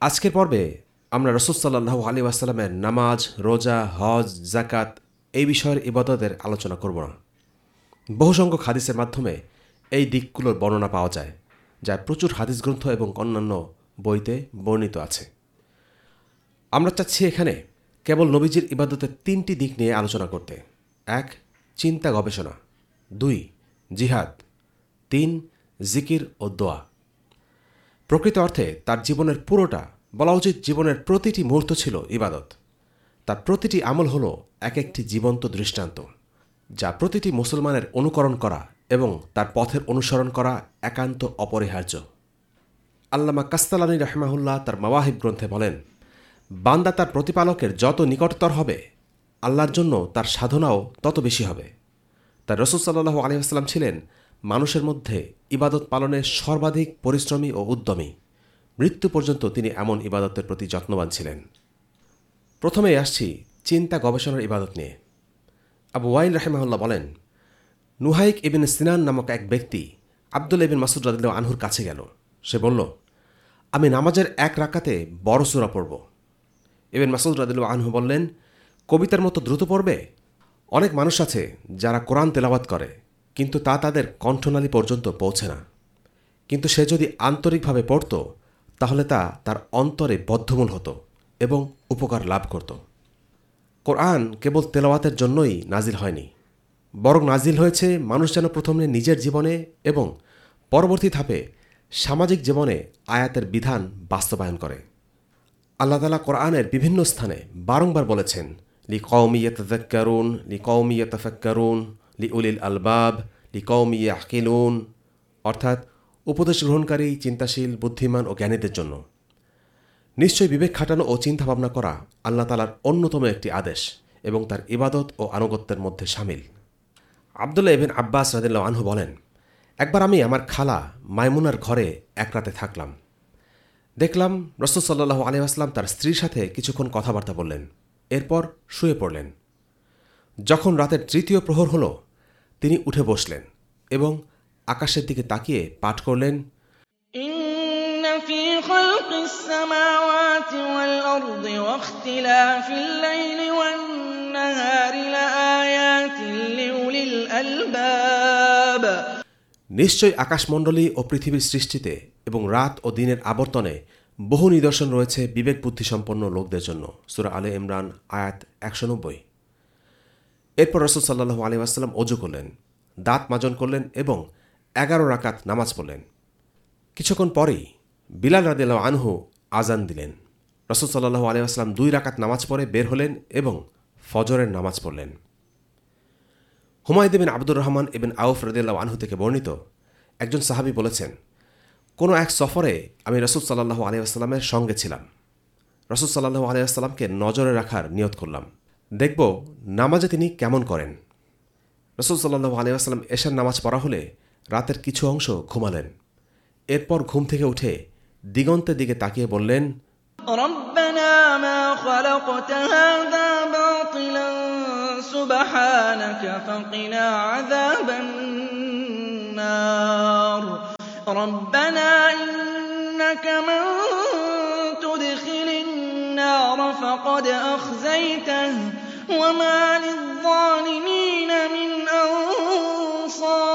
আজকের পর্বে আমরা রসুল সাল্লাহ আলী ওয়াসাল্লামের নামাজ, রোজা, হজ জাকাত এই বিষয়ের ইবাদতের আলোচনা করব না। বহু সংখ্যক হাদিসের মাধ্যমে এই দিকগুলোর বর্ণনা পাওয়া যায় যা প্রচুর হাদিস গ্রন্থ এবং অন্যান্য বইতে বর্ণিত আছে। আমরা চাচ্ছি এখানে কেবল নবীজির ইবাদতের তিনটি দিক নিয়ে আলোচনা করতে। এক, চিন্তা গবেষণা। দুই, জিহাদ। তিন, জিকির ও দোয়া। প্রকৃত অর্থে তার জীবনের পুরোটা বলা উচিত জীবনের প্রতিটি মুহূর্ত ছিল ইবাদত। তার প্রতিটি আমল হল এক একটি জীবন্ত দৃষ্টান্ত, যা প্রতিটি মুসলমানের অনুকরণ করা এবং তার পথের অনুসরণ করা একান্ত অপরিহার্য। আল্লামা কাস্তালানী রহমাহুল্লাহ তার মাওয়াহিব গ্রন্থে বলেন, বান্দা তার প্রতিপালকের যত নিকটতর হবে, আল্লাহর জন্য তার সাধনাও তত বেশি হবে। তার রসুল সাল্লাহ আলহিহাস্লাম ছিলেন মানুষের মধ্যে ইবাদত পালনে সর্বাধিক পরিশ্রমী ও উদ্যমী। মৃত্যু পর্যন্ত তিনি এমন ইবাদতের প্রতি যত্নবান ছিলেন। প্রথমেই আসছি চিন্তা গবেষণার ইবাদত নিয়ে। আবু ওয়াইল রাহেমাহুল্লাহ বলেন, নুহাইক ইবিন সিনান নামক এক ব্যক্তি আবদুল ইবিন মাসুদ রাদিল্লা আনহুর কাছে গেল। সে বলল, আমি নামাজের এক রাকাতে বড় সুরা পড়ব। এবেন মাসুদ রাদিল্লা আনহু বললেন, কবিতার মতো দ্রুত পড়বে? অনেক মানুষ আছে যারা কোরআন তেলাবাত করে, কিন্তু তা তাদের কণ্ঠনালী পর্যন্ত পৌঁছে না। কিন্তু সে যদি আন্তরিকভাবে পড়ত তাহলে তা তার অন্তরে বদ্ধমূল হতো এবং উপকার লাভ করত। কোরআন কেবল তেলাওয়াতের জন্যই নাজিল হয়নি, বরং নাজিল হয়েছে মানুষ যেন প্রথমে নিজের জীবনে এবং পরবর্তী ধাপে সামাজিক জীবনে আয়াতের বিধান বাস্তবায়ন করে। আল্লাহ তালা কোরআনের বিভিন্ন স্থানে বারংবার বলেছেন লি কৌমিয়তফাক্কারুন লি কৌমিয়তফাক্কারুন লি উলিল আলবাব লি কৌমিয়া আকিলুন অর্থাৎ উপদেশ গ্রহণকারী, চিন্তাশীল, বুদ্ধিমান ও জ্ঞানীদের জন্য। নিশ্চয়ই বিবেক খাটানো ও চিন্তাভাবনা করা আল্লাহ তালার অন্যতম একটি আদেশ এবং তার ইবাদত ও আনুগত্যের মধ্যে সামিল। আবদুল্লাহ এবেন আব্বাস রাদিল্লা আনহু বলেন, একবার আমি আমার খালা মাইমুনার ঘরে এক রাতে থাকলাম। দেখলাম রসদ সাল্লাহু আলিয়াস্লাম তার স্ত্রীর সাথে কিছুক্ষণ কথাবার্তা বললেন। এরপর শুয়ে পড়লেন। যখন রাতের তৃতীয় প্রহর হল, তিনি উঠে বসলেন এবং আকাশের দিকে তাকিয়ে পাঠ করলেন إن في خلق السماوات والأرض واختلاف الليل والنهار لآيات لأولي الألباب নিশ্চয়ই আকাশমণ্ডলী ও পৃথিবীর সৃষ্টিতে এবং রাত ও দিনের আবর্তনে বহু নিদর্শন রয়েছে বিবেক বুদ্ধিসম্পন্ন লোকদের জন্য সুরা আলে ইমরান আয়াত একশো নব্বই এরপর রসুল সাল্লাহু আলী আসসালাম অজু করলেন দাঁত মাজন করলেন এবং এগারো রাকাত নামাজ পড়লেন। কিছুক্ষণ পরেই বিলাল রাদিল্লাহ আনহু আজান দিলেন। রসুল সাল্লাহু আলী আসলাম দুই রাকাত নামাজ পড়ে বের হলেন এবং ফজরের নামাজ পড়লেন। হুমায়ুদ বিন আব্দুর রহমান এবেন আউফ রদিল্লাহ আনহু থেকে বর্ণিত একজন সাহাবি বলেছেন, কোনো এক সফরে আমি রসুল সাল্লাহু আলিয়াস্লামের সঙ্গে ছিলাম। রসুল সাল্লাহু আলিয়াস্লামকে নজরে রাখার নিয়ত করলাম। দেখব নামাজে তিনি কেমন করেন। রসুল সাল্লাহু আলিয়াস্লাম এশার নামাজ পড়া হলে রাতের কিছু অংশ ঘুমালেন এরপর ঘুম থেকে উঠে দিগন্তের দিকে তাকিয়ে বললেন ربنا ما خلقت هذا باطلا سبحانك فقنا عذاب النار ربنا إنك من تدخل النار فقد أخزيته وما للظالمين من أنصار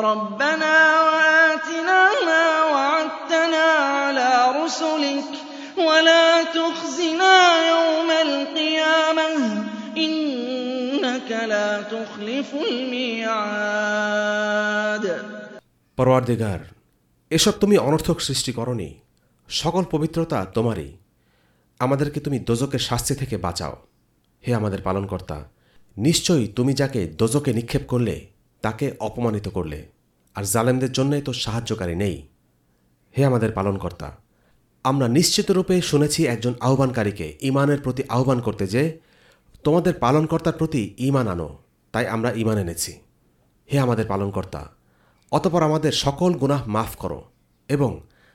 رَبَّنَا وَآتِنَا مَا وَعَدتَّنَا عَلَىٰ رُسُلِكَ وَلَا تُخْزِنَا يَوْمَ الْقِيَامَةِ ۖ إِنَّكَ لَا تُخْلِفُ পরওয়ারদিগার, এসব তুমি অনর্থক সৃষ্টি করনি, সকল পবিত্রতা তোমারই। আমাদেরকে তুমি দোজকের শাস্তি থেকে বাঁচাও। হে আমাদের পালনকর্তা, নিশ্চয়ই তুমি যাকে দোজকে নিক্ষেপ করলে তাকে অপমানিত করলে, আর জালেমদের জন্যই তো সাহায্যকারী নেই। হে আমাদের পালনকর্তা, আমরা নিশ্চিতরূপে শুনেছি একজন আহ্বানকারীকে ইমানের প্রতি আহ্বান করতে যে, তোমাদের পালনকর্তার প্রতি ইমান আনো, তাই আমরা ইমান এনেছি। হে আমাদের পালনকর্তা, অতপর আমাদের সকল গুনাহ মাফ করো এবং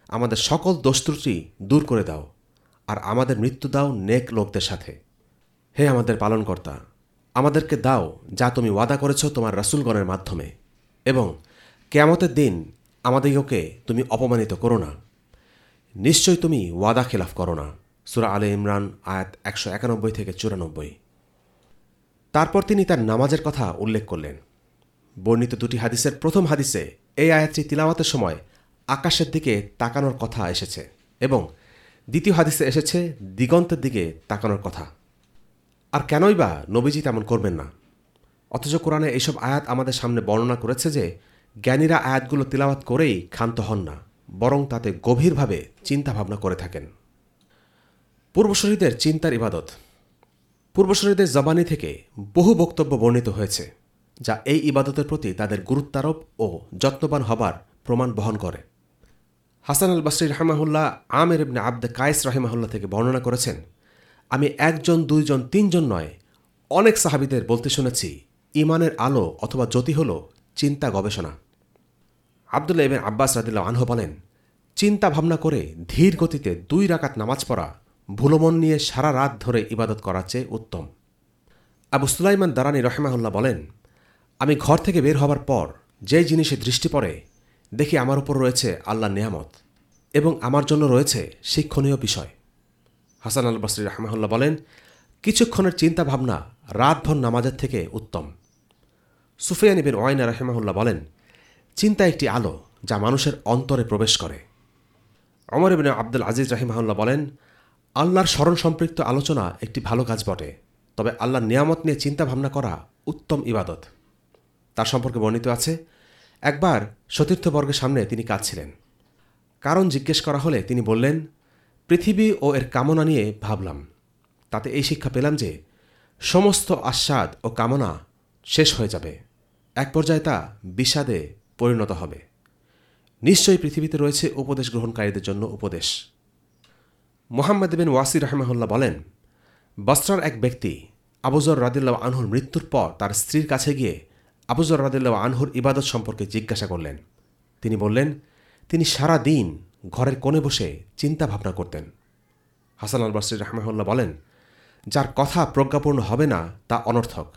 আমাদের সকল দোষত্রুটি দূর করে দাও, আর আমাদের মৃত্যু দাও নেক লোকদের সাথে। হে আমাদের পালনকর্তা আমাদেরকে দাও যা তুমি ওয়াদা করেছ তোমার রাসূলগণের মাধ্যমে। এবং কেয়ামতের দিন আমাদিগকে তুমি অপমানিত করো না। নিশ্চয় তুমি ওয়াদা খেলাফ করো না। সুরা আলে ইমরান, আয়াত একশো একানব্বই থেকে চুরানব্বই। তারপর তিনি তার নামাজের কথা উল্লেখ করলেন। বর্ণিত দুটি হাদিসের প্রথম হাদিসে এই আয়াতটি তিলাওয়াতের সময় আকাশের দিকে তাকানোর কথা এসেছে এবং দ্বিতীয় হাদিসে এসেছে দিগন্তের দিকে তাকানোর কথা। আর কেনই বা নবীজি তেমন করবেন না? অথচ কোরআনে এইসব আয়াত আমাদের সামনে বর্ণনা করেছে যে, জ্ঞানীরা আয়াতগুলো তিলাওয়াত করেই ক্ষান্ত হন না, বরং তাতে গভীরভাবে চিন্তা ভাবনা করে থাকেন। পূর্বশরীদের চিন্তার ইবাদত। পূর্বশরীদের জবানি থেকে বহু বক্তব্য বর্ণিত হয়েছে, যা এই ইবাদতের প্রতি তাদের গুরুত্বারোপ ও যত্নবান হবার প্রমাণ বহন করে। হাসান আল বাসরি রহমাহুল্লাহ আমের ইবনে আব্দে কায়েস রহিমাহুল্লাহ থেকে বর্ণনা করেছেন আমি একজন, দুইজন, তিনজন নয়, অনেক সাহাবিদের বলতে শুনেছি ইমানের আলো অথবা জ্যোতি হল চিন্তা গবেষণা। আবদুল্লাহ ইবেন আব্বাস রাদিল্লা আনহ বলেন, চিন্তা ভাবনা করে ধীর গতিতে দুই রাকাত নামাজ পড়া, ভুলমন নিয়ে সারা রাত ধরে ইবাদত করার চেয়ে উত্তম। আবু সুলাইমান দারানি রহেমাহুল্লাহ বলেন, আমি ঘর থেকে বের হবার পর যে জিনিসে দৃষ্টি পড়ে, দেখি আমার উপর রয়েছে আল্লাহ নেয়ামত এবং আমার জন্য রয়েছে শিক্ষণীয় বিষয়। হাসান আল বসরি রহমাহুল্লাহ বলেন, কিছুক্ষণের চিন্তা ভাবনা রাতভর নামাজের থেকে উত্তম। সুফিয়ান ইবিন ওয়াইনা রহেমাহুল্লাহ বলেন, চিন্তা একটি আলো যা মানুষের অন্তরে প্রবেশ করে। অমর ইবিন আব্দুল আজিজ রাহিমাহুল্লাহ বলেন, আল্লাহর স্মরণ সম্পৃক্ত আলোচনা একটি ভালো কাজ বটে, তবে আল্লাহর নিয়ামত নিয়ে চিন্তা ভাবনা করা উত্তম ইবাদত। তার সম্পর্কে বর্ণিত আছে, একবার সতীর্থবর্গের সামনে তিনি কাঁদছিলেন। কারণ জিজ্ঞেস করা হলে তিনি বললেন পৃথিবী ও এর কামনা নিয়ে ভাবলাম। তাতে এই শিক্ষা পেলাম যে, সমস্ত আস্বাদ ও কামনা শেষ হয়ে যাবে। এক পর্যায়ে তা বিষাদে পরিণত হবে। নিশ্চয়ই পৃথিবীতে রয়েছে উপদেশ গ্রহণকারীদের জন্য উপদেশ। মোহাম্মদ বিন ওয়াসি রহমাহুল্লাহ বলেন বস্ত্রার এক ব্যক্তি আবুজর রাদিল্লাহ আনহুর মৃত্যুর পর তার স্ত্রীর কাছে গিয়ে আবুজর রাদিল্লাহ আনহুর ইবাদত সম্পর্কে জিজ্ঞাসা করলেন। তিনি বললেন, তিনি সারা দিন ঘরের কোণে বসে চিন্তা ভাবনা করতেন। হাসান আল বাসরি রহমাহুল্লাহ বলেন, যার কথা প্রজ্ঞাপূর্ণ হবে না, তা অনর্থক।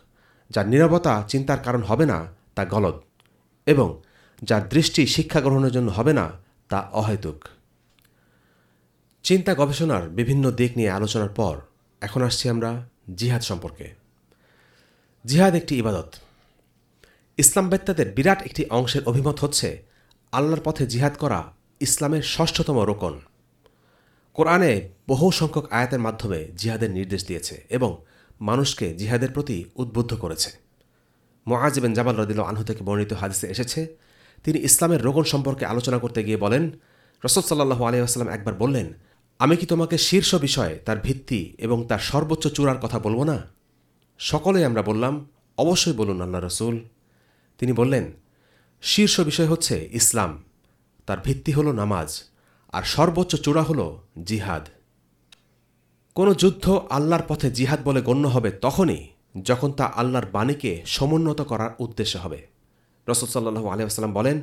যার নিরবতা চিন্তার কারণ হবে না, তা গলদ। এবং যার দৃষ্টি শিক্ষা গ্রহণের জন্য হবে না, তা অহেতুক। চিন্তা গবেষণার বিভিন্ন দিক নিয়ে আলোচনার পর এখন আসছি আমরা জিহাদ সম্পর্কে। জিহাদ একটি ইবাদত। ইসলাম বেত্তাদের বিরাট একটি অংশের অভিমত হচ্ছে, আল্লাহর পথে জিহাদ করা ইসলামের ষষ্ঠতম রোকন। কোরআনে বহু সংখ্যক আয়াতের মাধ্যমে জিহাদের নির্দেশ দিয়েছে এবং মানুষকে জিহাদের প্রতি উদ্বুদ্ধ করেছে। মোয়াজিবেন জামাল রদিল আনহু থেকে বর্ণিত হাদিসে এসেছে, তিনি ইসলামের রোগন সম্পর্কে আলোচনা করতে গিয়ে বলেন রসদ সাল্লাহ আলিয়াস্লাম একবার বললেন, আমি কি তোমাকে শীর্ষ বিষয়ে তার ভিত্তি এবং তার সর্বোচ্চ চূড়ার কথা বলব না? সকলেই আমরা বললাম, অবশ্যই বলুন আল্লাহ রসুল। তিনি বললেন, শীর্ষ বিষয় হচ্ছে ইসলাম। তার ভিত্তি হল নামাজ, আর সর্বোচ্চ চূড়া হল জিহাদ। কোনো যুদ্ধ আল্লাহর পথে জিহাদ বলে গণ্য হবে তখনই যখন তা আল্লাহর বাণীকে সমুন্নত করার উদ্দেশ্য হবে। রসদ সাল্লাহু আলিয়াস্লাম বলেন,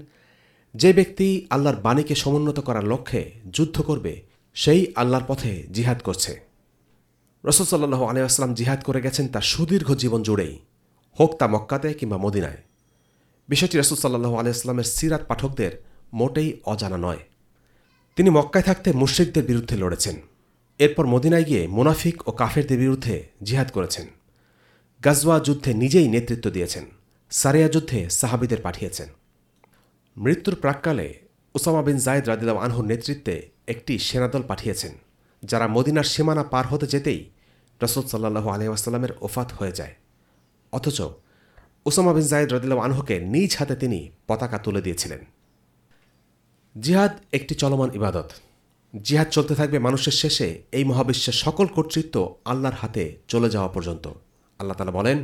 যে ব্যক্তি আল্লাহর বাণীকে সমুন্নত করার লক্ষ্যে যুদ্ধ করবে, সেই আল্লাহর পথে জিহাদ করছে। রসদ সাল্লাহু আলিয়াস্লাম জিহাদ করে গেছেন তার সুদীর্ঘ জীবন জুড়েই, হোক তা মক্কাতে কিংবা মদিনায়। বিষয়টি রসুল সাল্লাহু আলিয়াস্লামের সিরাত পাঠকদের মোটেই অজানা নয়। তিনি মক্কায় থাকতে মুশ্রিকদের বিরুদ্ধে লড়েছেন। এরপর মদিনায় গিয়ে মুনাফিক ও কাফেরদের বিরুদ্ধে জিহাদ করেছেন। গাজওয়া যুদ্ধে নিজেই নেতৃত্ব দিয়েছেন। সারিয়া যুদ্ধে সাহাবিদের পাঠিয়েছেন। মৃত্যুর প্রাককালে উসামা বিন জায়দ রাদিলাম আনহুর নেতৃত্বে একটি সেনাদল পাঠিয়েছেন, যারা মদিনার সীমানা পার হতে যেতেই রসদ সাল্লাহু আলহামের ওফাত হয়ে যায়। অথচ ওসামা বিন জায়দ রদিল্লা আনহুকে নিজ হাতে তিনি পতাকা তুলে দিয়েছিলেন। জিহাদ একটি চলমান ইবাদত জিহাদ চলতে থাকবে মানুষের শেষে এই মহাবিশ্বের সকল কর্তৃত্ব আল্লাহর হাতে চলে যাওয়া পর্যন্ত আল্লাহ তালা বলেন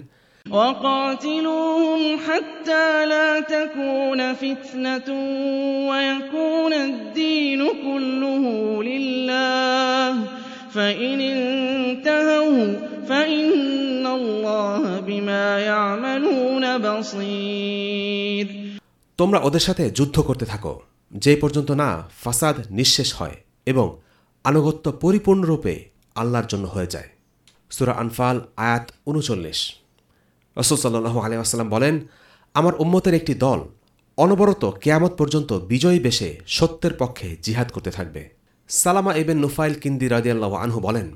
وقاتلوهم حتى لا تكون فتنة ويكون الدين كله لله فإن انتهوا فإن الله بما يعملون بصير তোমরা ওদের সাথে যুদ্ধ করতে থাকো যে পর্যন্ত না ফাসাদ নিঃশেষ হয় এবং আনুগত্য পরিপূর্ণরূপে আল্লাহর জন্য হয়ে যায়। সুরা আনফাল, আয়াত উনচল্লিশ। রসুল সাল্লু আলিয়াসাল্লাম বলেন, আমার উম্মতের একটি দল অনবরত কেয়ামত পর্যন্ত বিজয়ী বেশে সত্যের পক্ষে জিহাদ করতে থাকবে। সালামা এবেন নুফাইল কিন্দি রাজিয়াল্লাহ আনহু বলেন,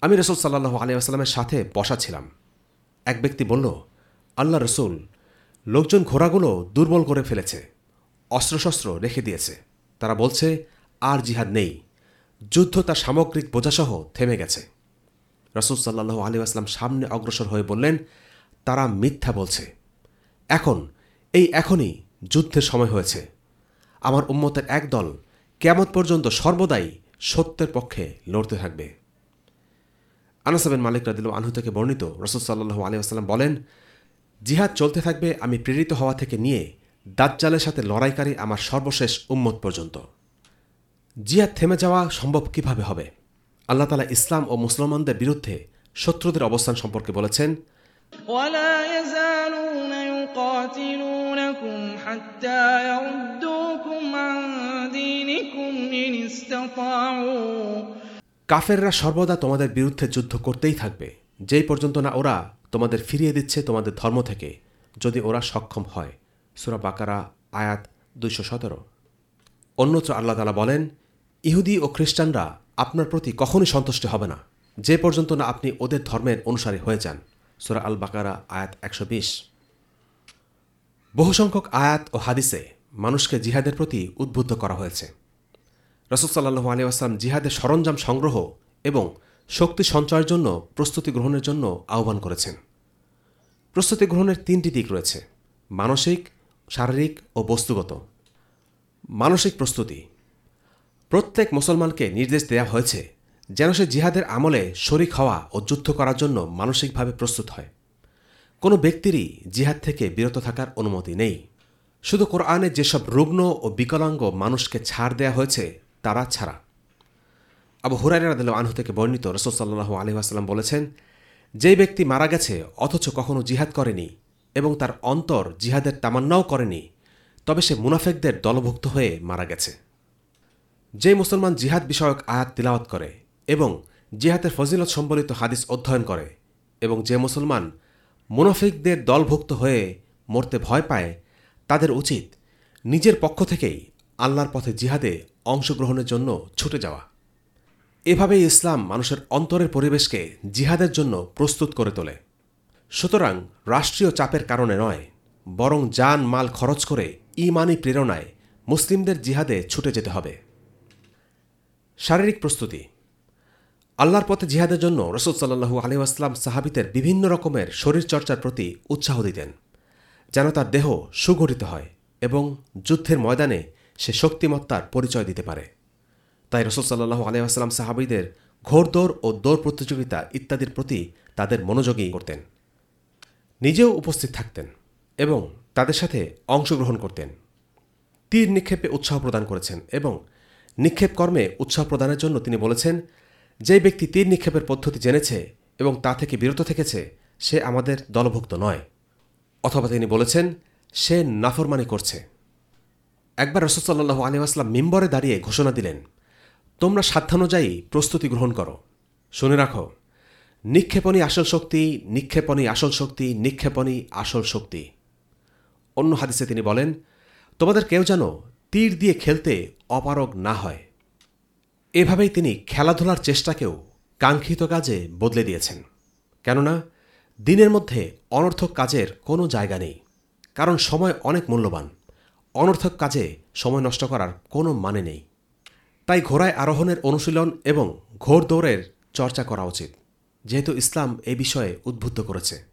আমি রসুল সাল্লাহ আলিয়াস্লামের সাথে বসা ছিলাম। এক ব্যক্তি বলল, আল্লাহ রসুল, লোকজন ঘোড়াগুলো দুর্বল করে ফেলেছে। অস্ত্রশস্ত্র রেখে দিয়েছে। তারা বলছে, আর জিহাদ নেই। যুদ্ধ তার সামগ্রিক বোঝাসহ থেমে গেছে। রসুল সাল্লাহ আলী আসলাম সামনে অগ্রসর হয়ে বললেন, তারা মিথ্যা বলছে। এখন, এই এখনই যুদ্ধের সময় হয়েছে। আমার উম্মতের এক দল কেমত পর্যন্ত সর্বদাই সত্যের পক্ষে লড়তে থাকবে। আনাসাবেন মালিক রাদিল আনহু থেকে বর্ণিত রসুল সাল্লু আলী আসসালাম বলেন, জিহাদ চলতে থাকবে, আমি প্রেরিত হওয়া থেকে নিয়ে দাজ্জালের সাথে লড়াইকারী আমার সর্বশেষ উম্মত পর্যন্ত। জিয়া থেমে যাওয়া সম্ভব কীভাবে হবে? আল্লাহ তালা ইসলাম ও মুসলমানদের বিরুদ্ধে শত্রুদের অবস্থান সম্পর্কে বলেছেন কাফেররা সর্বদা তোমাদের বিরুদ্ধে যুদ্ধ করতেই থাকবে। যেই পর্যন্ত না ওরা তোমাদের ফিরিয়ে দিচ্ছে তোমাদের ধর্ম থেকে যদি ওরা সক্ষম হয়। সুরা বাকারা, আয়াত দুইশো সতেরো। অন্যত্র আল্লাহ তালা বলেন, ইহুদি ও খ্রিস্টানরা আপনার প্রতি কখনই সন্তুষ্ট হবে না, যে পর্যন্ত না আপনি ওদের ধর্মের অনুসারী হয়ে যান। সুরা আল বাকারা আয়াত একশো বিশ। বহুসংখ্যক আয়াত ও হাদিসে মানুষকে জিহাদের প্রতি উদ্বুদ্ধ করা হয়েছে। রসদসাল্লু আলী আসলাম জিহাদের সরঞ্জাম সংগ্রহ এবং শক্তি সঞ্চয়ের জন্য প্রস্তুতি গ্রহণের জন্য আহ্বান করেছেন। প্রস্তুতি গ্রহণের তিনটি দিক রয়েছে, মানসিক শারীরিক ও বস্তুগত। মানসিক প্রস্তুতি। প্রত্যেক মুসলমানকে নির্দেশ দেওয়া হয়েছে যেন সে জিহাদের আমলে শরিক হওয়া ও যুদ্ধ করার জন্য মানসিকভাবে প্রস্তুত হয়। কোনো ব্যক্তিরই জিহাদ থেকে বিরত থাকার অনুমতি নেই। শুধু কোরআনে যেসব রুগ্ন ও বিকলাঙ্গ মানুষকে ছাড় দেয়া হয়েছে, তারা ছাড়া। আবু হুরাইরা রাদিল আনহু থেকে বর্ণিত রসদসাল্লাহ আলহিহাস্লাম বলেছেন, যেই ব্যক্তি মারা গেছে, অথচ কখনো জিহাদ করেনি এবং তার অন্তর জিহাদের তামান্নাও করেনি, তবে সে মুনাফেকদের দলভুক্ত হয়ে মারা গেছে। যে মুসলমান জিহাদ বিষয়ক আয়াত তিলাওয়াত করে এবং জিহাদের ফজিলত সম্বলিত হাদিস অধ্যয়ন করে এবং যে মুসলমান মুনাফিকদের দলভুক্ত হয়ে মরতে ভয় পায়, তাদের উচিত নিজের পক্ষ থেকেই আল্লাহর পথে জিহাদে অংশগ্রহণের জন্য ছুটে যাওয়া। এভাবেই ইসলাম মানুষের অন্তরের পরিবেশকে জিহাদের জন্য প্রস্তুত করে তোলে। সুতরাং রাষ্ট্রীয় চাপের কারণে নয়, বরং যান মাল খরচ করে ইমানি প্রেরণায় মুসলিমদের জিহাদে ছুটে যেতে হবে। শারীরিক প্রস্তুতি। আল্লাহর পথে জিহাদের জন্য রসদ সাল্লু আলহাম সাহাবিদের বিভিন্ন রকমের শরীরচর্চার প্রতি উৎসাহ দিতেন, যেন তার দেহ সুগঠিত হয় এবং যুদ্ধের ময়দানে সে শক্তিমত্তার পরিচয় দিতে পারে। তাই রসদ সাল্লাহু আলহাম সাহাবিদের ঘোরদৌড় ও দৌড় প্রতিযোগিতা ইত্যাদির প্রতি তাদের মনোযোগী করতেন। নিজেও উপস্থিত থাকতেন এবং তাদের সাথে অংশগ্রহণ করতেন। তীর নিক্ষেপে উৎসাহ প্রদান করেছেন এবং নিক্ষেপ কর্মে উৎসাহ প্রদানের জন্য তিনি বলেছেন যে ব্যক্তি তীর নিক্ষেপের পদ্ধতি জেনেছে এবং তা থেকে বিরত থেকেছে, সে আমাদের দলভুক্ত নয়। অথবা তিনি বলেছেন, সে নাফরমানি করছে। একবার রসদসাল্লু আলিউসলাম মিম্বরে দাঁড়িয়ে ঘোষণা দিলেন, তোমরা সাধ্যানুযায়ী প্রস্তুতি গ্রহণ করো। শুনে রাখো নিক্ষেপণী আসল শক্তি নিক্ষেপণী আসল শক্তি নিক্ষেপণী আসল শক্তি। অন্য হাদিসে তিনি বলেন, তোমাদের কেউ যেন তীর দিয়ে খেলতে অপারগ না হয়। এভাবেই তিনি খেলাধুলার চেষ্টাকেও কাঙ্ক্ষিত কাজে বদলে দিয়েছেন। কেননা, দিনের মধ্যে অনর্থক কাজের কোনো জায়গা নেই, কারণ সময় অনেক মূল্যবান। অনর্থক কাজে সময় নষ্ট করার কোনো মানে নেই। তাই ঘোড়ায় আরোহণের অনুশীলন এবং ঘোড় দৌড়ের চর্চা করা উচিত। যেহেতু ইসলাম এ বিষয়ে উদ্বুদ্ধ করেছে।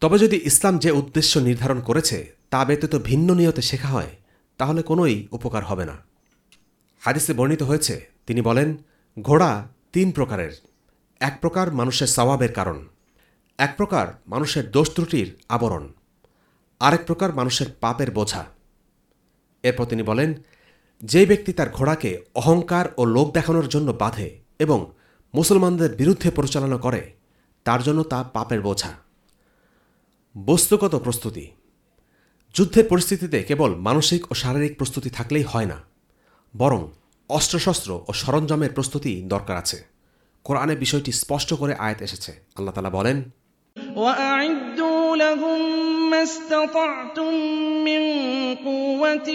তবে যদি ইসলাম যে উদ্দেশ্য নির্ধারণ করেছে, তা ব্যতীত ভিন্ন নিয়তে শেখা হয়, তাহলে কোনোই উপকার হবে না। হাদিসে বর্ণিত হয়েছে, তিনি বলেন, ঘোড়া তিন প্রকারের। এক প্রকার মানুষের স্বভাবের কারণ। এক প্রকার মানুষের দোষ ত্রুটির আবরণ। আরেক প্রকার মানুষের পাপের বোঝা। এরপর তিনি বলেন, যে ব্যক্তি তার ঘোড়াকে অহংকার ও লোক দেখানোর জন্য বাঁধে এবং মুসলমানদের বিরুদ্ধে পরিচালনা করে, তার জন্য তা পাপের বোঝা। বস্তুগত প্রস্তুতি। যুদ্ধের পরিস্থিতিতে কেবল মানসিক ও শারীরিক প্রস্তুতি থাকলেই হয় না, বরং অস্ত্রশস্ত্র ও সরঞ্জামের প্রস্তুতি দরকার আছে। কোরআনে বিষয়টি স্পষ্ট করে আয়াত এসেছে। আল্লাহ তালা বলেন لهم ما استطعتم من قوة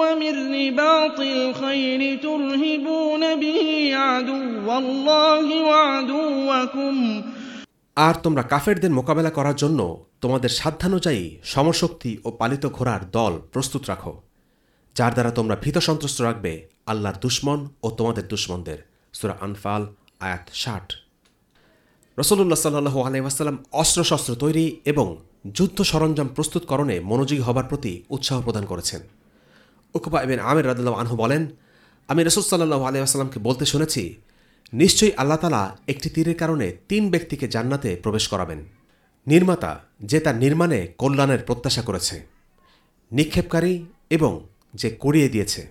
ومن رباط الخيل ترهبون به عدو الله وعدوكم আর তোমরা কাফেরদের মোকাবেলা করার জন্য তোমাদের সাধ্যানুযায়ী সমশক্তি ও পালিত ঘোড়ার দল প্রস্তুত রাখো যার দ্বারা তোমরা ভীত সন্ত্রস্ত রাখবে আল্লাহর দুশ্মন ও তোমাদের দুশ্মনদের সুরা আনফাল আয়াত ষাট রসল্লাহ সাল্লু আলহাম অস্ত্রশস্ত্র তৈরি এবং যুদ্ধ সরঞ্জাম প্রস্তুতকরণে মনোযোগী হবার প্রতি উৎসাহ প্রদান করেছেন। উকবা এবেন আমির রাদুল্লাহ আনহু বলেন, আমি রসুল সাল্লাহ আলিয়াস্লামকে বলতে শুনেছি, নিশ্চয়ই আল্লাহ তালা একটি তীরের কারণে তিন ব্যক্তিকে জান্নাতে প্রবেশ করাবেন। নির্মাতা, যে তার নির্মাণে কল্যাণের প্রত্যাশা করেছে, নিক্ষেপকারী এবং যে করিয়ে দিয়েছে।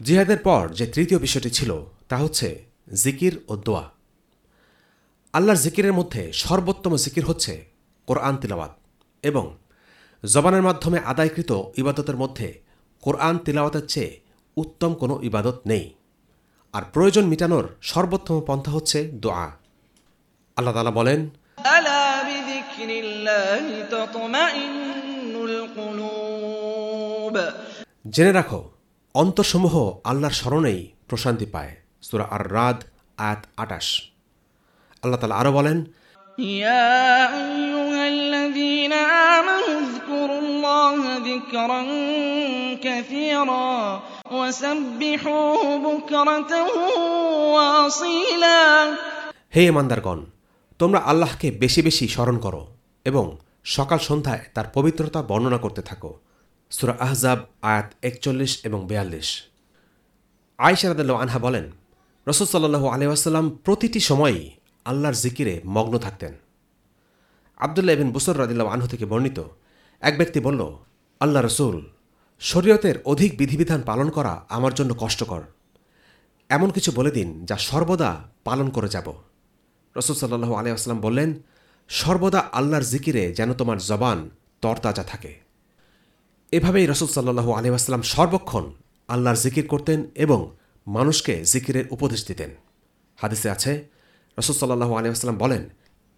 জিহাদের পর যে তৃতীয় বিষয়টি ছিল, তা হচ্ছে জিকির ও দোয়া। আল্লাহর জিকিরের মধ্যে সর্বোত্তম জিকির হচ্ছে কোরআন তিলাওয়াত এবং জবানের মাধ্যমে আদায়কৃত ইবাদতের মধ্যে কোরআন তিলাওয়াতের চেয়ে উত্তম কোনো ইবাদত নেই। আর প্রয়োজন মিটানোর সর্বোত্তম পন্থা হচ্ছে দোয়া। আল্লাহ তালা বলেন জেনে রাখো অন্তরসমূহ আল্লাহর স্মরণেই প্রশান্তি পায়। সুরা আর রাদ আয়াত আটাশ আল্লাহ তালা আরও বলেন হে ইমানদারগণ তোমরা আল্লাহকে বেশি বেশি স্মরণ করো এবং সকাল সন্ধ্যায় তার পবিত্রতা বর্ণনা করতে থাকো। সুরা আহজাব আয়াত একচল্লিশ এবং বেয়াল্লিশ। আয়সারাদ আনহা বলেন রসদ সাল্লু আলহাম প্রতিটি সময়ই আল্লাহর জিকিরে মগ্ন থাকতেন। আবদুল্লাহ বিন বুসর রাদিল্লাহ আনহু থেকে বর্ণিত এক ব্যক্তি বলল, আল্লাহ রসুল, শরীয়তের অধিক বিধিবিধান পালন করা আমার জন্য কষ্টকর। এমন কিছু বলে দিন যা সর্বদা পালন করে যাব। রসুল সাল্লাহু আলিয়াস্লাম বললেন, সর্বদা আল্লাহর জিকিরে যেন তোমার জবান তরতাজা থাকে। এভাবেই রসুল সাল্লাহু আলিয়াস্লাম সর্বক্ষণ আল্লাহর জিকির করতেন এবং মানুষকে জিকিরের উপদেশ দিতেন। হাদিসে আছে রসুল সাল্লাহু আলিয়াস্লাম বলেন,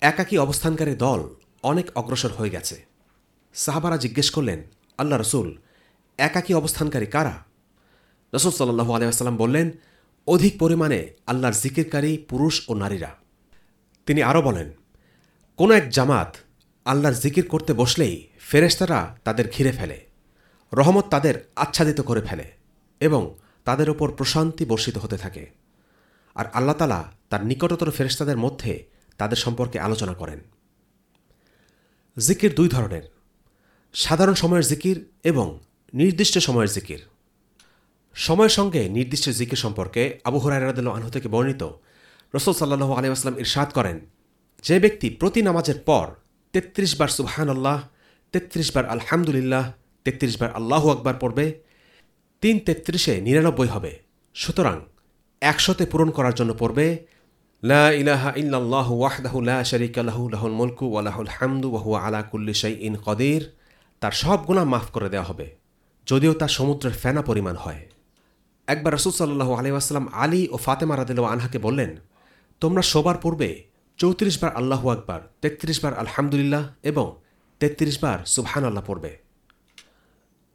একাকী অবস্থানকারী দল অনেক অগ্রসর হয়ে গেছে। সাহাবারা জিজ্ঞেস করলেন, আল্লাহ রসুল, একাকী অবস্থানকারী কারা? রসুল সাল্লাহু আলিয়াস্লাম বললেন, অধিক পরিমাণে আল্লাহর জিকিরকারী পুরুষ ও নারীরা। তিনি আরও বলেন, কোনো এক জামাত আল্লাহর জিকির করতে বসলেই ফেরেশতারা তাদের ঘিরে ফেলে, রহমত তাদের আচ্ছাদিত করে ফেলে এবং তাদের ওপর প্রশান্তি বর্ষিত হতে থাকে। আর আল্লাহ তালা তার নিকটতর ফেরেশতাদের মধ্যে তাদের সম্পর্কে আলোচনা করেন। জিকির দুই ধরনের, সাধারণ সময়ের জিকির এবং নির্দিষ্ট সময়ের জিকির। সময়ের সঙ্গে নির্দিষ্ট জিকির সম্পর্কে আবু হুরাইরাদুল্লাহ আনহু থেকে বর্ণিত রসুল সাল্লাহ আলিয়াস্লাম ইরশাদ করেন, যে ব্যক্তি প্রতি নামাজের পর তেত্রিশ বার সুবহান আল্লাহ তেত্রিশ বার আলহামদুলিল্লাহ, তেত্রিশ বার আল্লাহ আকবার পড়বে, তিন তেত্রিশে নিরানব্বই হবে। সুতরাং একশোতে পূরণ করার জন্য পড়বে, লা ইলাহা ইল্লাল্লাহু ওয়াহদাহু লা শারীকা লাহু, লাহুল মুলকু ওয়া লাহুল হামদু ওয়া হুয়া আলা কুল্লি শাইইন কদির। তার সব গুনাহ মাফ করে দেওয়া হবে, যদিও তার সমুদ্রের ফেনা পরিমাণ হয়। একবার রসুল সাল্লাহ আলিউসালাম আলী ও ফাতেমা রাদিল আনহাকে বললেন, তোমরা শোবার পূর্বে চৌত্রিশ বার আল্লাহু আকবার, তেত্রিশ বার আলহামদুলিল্লাহ এবং তেত্রিশ বার সুবহান আল্লাহ পড়বে।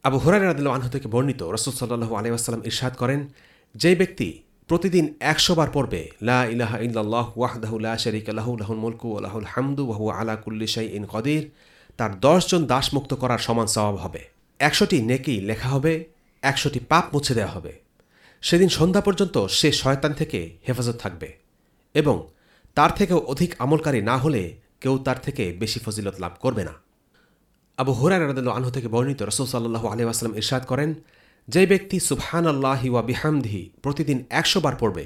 আবু হুরাই রাদিল আনহু থেকে বর্ণিত রসুল সাল্লাহু আলিউসালাম ইরশাদ করেন, যে ব্যক্তি প্রতিদিন একশো বার পড়বে, লা ইলাহা ইল্লাল্লাহ ওয়াহদাহু লা শারীকা লাহু, লাহুল মুলকু ওয়া লাহুল হামদু ওয়া হুয়া আলা কুল্লি শাইইন কদির। তার দশজন দাসমুক্ত করার সমান স্বভাব হবে। একশোটি নেকি লেখা হবে, একশোটি পাপ মুছে দেওয়া হবে। সেদিন সন্ধ্যা পর্যন্ত সে শয়তান থেকে হেফাজত থাকবে এবং তার থেকেও অধিক আমলকারী না হলে কেউ তার থেকে বেশি ফজিলত লাভ করবে না। আবু হুরায় রাদিল্লা আনহু থেকে বর্ণিত রসুল সাল্লাহু আলি আসলাম ইরশাদ করেন যে ব্যক্তি সুবহান আল্লাহি ওয়া বিহামদিহি প্রতিদিন একশো বার পড়বে,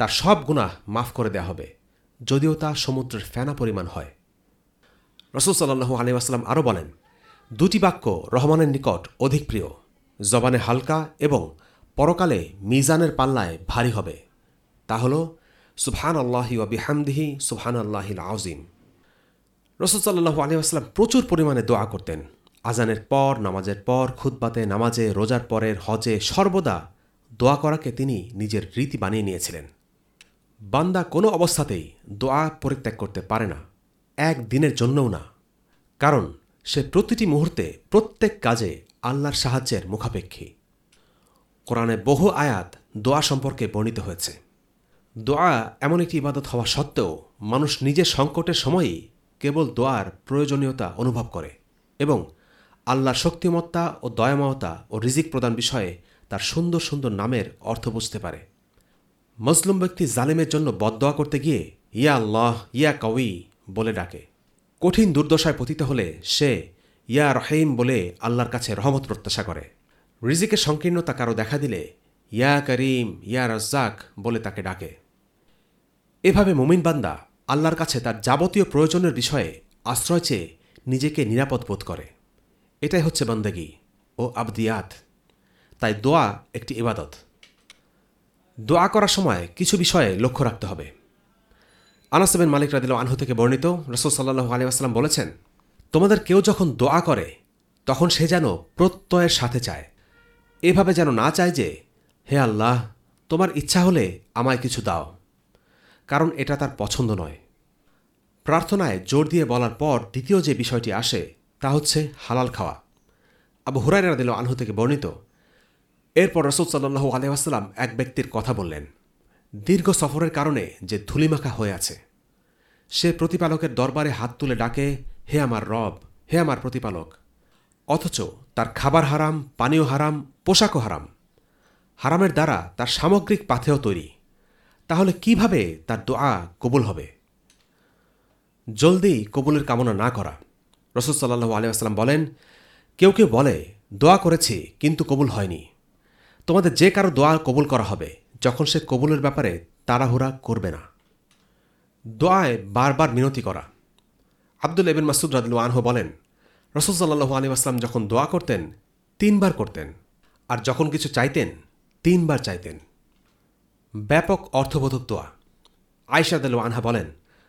তার সব গুনাহ মাফ করে দেয়া হবে, যদিও তা সমুদ্রের ফেনা পরিমাণ হয়। রসুল সাল্লাহু আলি আসলাম আরও বলেন, দুটি বাক্য রহমানের নিকট অধিক প্রিয়, জবানে হালকা এবং পরকালে মিজানের পাল্লায় ভারী হবে। তা হল সুবহান আল্লাহি ওয়া বিহামদিহি সুবহান আল্লাহিল আউজিম রসুল সাল্লাহু আলি আসলাম প্রচুর পরিমাণে দোয়া করতেন। আজানের পর, নামাজের পর, খুতবাতে, নামাজে, রোজার পরের হজে সর্বদা দোয়া করাকে তিনি নিজের রীতি বানিয়ে নিয়েছিলেন। বান্দা কোনো অবস্থাতেই দোয়া পরিত্যাগ করতে পারে না, এক দিনের জন্যও না। কারণ, সে প্রতিটি মুহূর্তে প্রত্যেক কাজে আল্লাহর সাহায্যের মুখাপেক্ষী। কোরআনে বহু আয়াত দোয়া সম্পর্কে বর্ণিত হয়েছে। দোয়া এমন একটি ইবাদত হওয়া সত্ত্বেও মানুষ নিজের সংকটের সময়ই কেবল দোয়ার প্রয়োজনীয়তা অনুভব করে এবং আল্লাহর শক্তিমত্তা ও দয়াময়তা ও রিজিক প্রদান বিষয়ে তার সুন্দর সুন্দর নামের অর্থ বুঝতে পারে। মজলুম ব্যক্তি জালেমের জন্য বদদোয়া করতে গিয়ে, ইয়া আল্লাহ, ইয়া কউই বলে ডাকে। কঠিন দুর্দশায় পতিত হলে সে, ইয়া রহিম বলে আল্লাহর কাছে রহমত প্রত্যাশা করে। রিজিকের সংকীর্ণতা কারও দেখা দিলে, ইয়া করিম, ইয়া রাজ্জাক বলে তাকে ডাকে। এভাবে মুমিন বান্দা আল্লাহর কাছে তার যাবতীয় প্রয়োজনের বিষয়ে আশ্রয় চেয়ে নিজেকে নিরাপদ বোধ করে। এটাই হচ্ছে বান্দাগি ও আবদিয়াত। তাই দোয়া একটি ইবাদত। দোয়া করার সময় কিছু বিষয়ে লক্ষ্য রাখতে হবে। আনাসবেন মালিক রাদিল আনহু থেকে বর্ণিত রসুল সাল্লাহু আলী আসলাম বলেছেন, তোমাদের কেউ যখন দোয়া করে, তখন সে যেন প্রত্যয়ের সাথে চায়। এভাবে যেন না চায় যে, হে আল্লাহ, তোমার ইচ্ছা হলে আমায় কিছু দাও। কারণ এটা তার পছন্দ নয়। প্রার্থনায় জোর দিয়ে বলার পর দ্বিতীয় যে বিষয়টি আসে তা হচ্ছে হালাল খাওয়া। আবু হুরাইরা দিল আনহু থেকে বর্ণিত, এরপর রসুল সাল্লু আলহাম এক ব্যক্তির কথা বললেন, দীর্ঘ সফরের কারণে যে ধুলিমাখা হয়ে আছে, সে প্রতিপালকের দরবারে হাত তুলে ডাকে, হে আমার রব, হে আমার প্রতিপালক, অথচ তার খাবার হারাম, পানীয় হারাম, পোশাকও হারাম। হারামের দ্বারা তার সামগ্রিক পাথেও তৈরি। তাহলে কীভাবে তার দোয়া কবুল হবে? জলদি কবুলের কামনা না করা রসুল সাল্লাহু আলিয়াস্লাম বলেন, কেউ কেউ বলে, দোয়া করেছি, কিন্তু কবুল হয়নি। তোমাদের যে কারও দোয়া কবুল করা হবে, যখন সে কবুলের ব্যাপারে তাড়াহুড়া করবে না। দোয়ায় বারবার মিনতি করা। আব্দুল এবিন মাসুদ রাদিল আনহু বলেন, রসুল সাল্লাহু আলী আসলাম যখন দোয়া করতেন, তিনবার করতেন। আর যখন কিছু চাইতেন, তিনবার চাইতেন। ব্যাপক অর্থবোধক দোয়া। আয়সাদ আনহা বলেন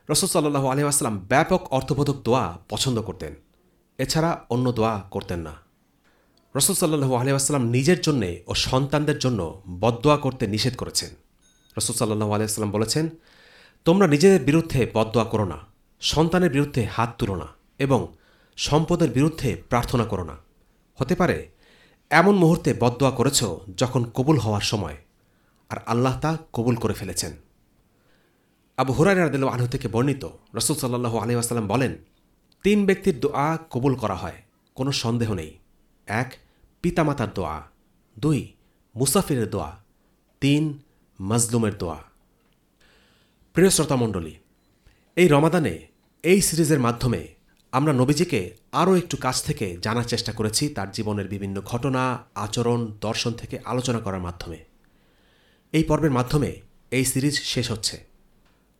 রসুল সাল্লাহু আলী আসলাম ব্যাপক অর্থবোধক দোয়া পছন্দ করতেন। এছাড়া অন্য দোয়া করতেন না। রসুল সাল্লু আলিয়াস্লাম নিজের জন্যে ও সন্তানদের জন্য বদদোয়া করতে নিষেধ করেছেন। রসুল সাল্লু আলিয়াস্লাম বলেছেন, তোমরা নিজেদের বিরুদ্ধে বদদোয়া করো না, সন্তানের বিরুদ্ধে হাত তুলো না এবং সম্পদের বিরুদ্ধে প্রার্থনা করো না। হতে পারে, এমন মুহূর্তে বদদোয়া করেছ যখন কবুল হওয়ার সময়, আর আল্লাহ তা কবুল করে ফেলেছেন। আবু হুরাই রাদিল আনহু থেকে বর্ণিত, রসুল সাল্লাহু আলিয়াস্লাম বলেন, তিন ব্যক্তির দোয়া কবুল করা হয়, কোনো সন্দেহ নেই। এক, পিতামাতার দোয়া। দুই, মুসাফিরের দোয়া। তিন, মাজলুমের দোয়া। প্রিয় শ্রোতামণ্ডলী এই রমাদানে এই সিরিজের মাধ্যমে আমরা নবীজিকে আরও একটু কাছ থেকে জানার চেষ্টা করেছি তার জীবনের বিভিন্ন ঘটনা, আচরণ, দর্শন থেকে আলোচনা করার মাধ্যমে। এই পর্বের মাধ্যমে এই সিরিজ শেষ হচ্ছে।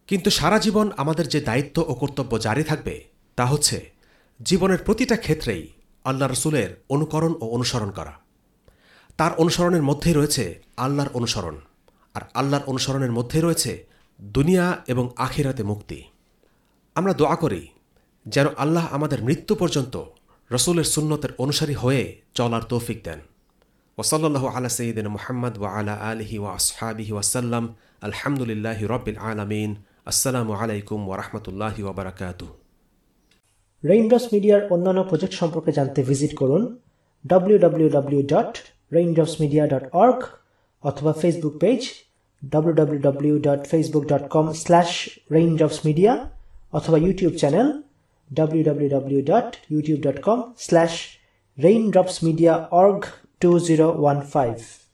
কিন্তু সারা জীবন আমাদের যে দায়িত্ব ও কর্তব্য জারি থাকবে, তা হচ্ছে জীবনের প্রতিটা ক্ষেত্রেই আল্লাহ রসুলের অনুকরণ ও অনুসরণ করা। তার অনুসরণের মধ্যেই রয়েছে আল্লাহর অনুসরণ, আর আল্লাহর অনুসরণের মধ্যেই রয়েছে দুনিয়া এবং আখিরাতে মুক্তি। আমরা দোয়া করি যেন আল্লাহ আমাদের মৃত্যু পর্যন্ত রসুলের সুন্নতের অনুসারী হয়ে চলার তৌফিক দেন। ওসল্লাহ আলা সঈদিন মোহাম্মদ ওয়া আলা আলহি ওয়া আসহাবিহি ওয়াসাল্লাম আলহামদুলিল্লাহ রবিল আলমিন। আসসালামু আলাইকুম ওরহমতুল্লাহি ওবরাকাতু রেইনড্রপস মিডিয়ার অন্যান্য প্রজেক্ট সম্পর্কে জানতে ভিজিট করুন www.raindropsmedia.org অথবা ফেসবুক পেজ www.facebook.com/raindropsmedia অথবা ইউটিউব চ্যানেল www.youtube.com/raindropsmediaorg2015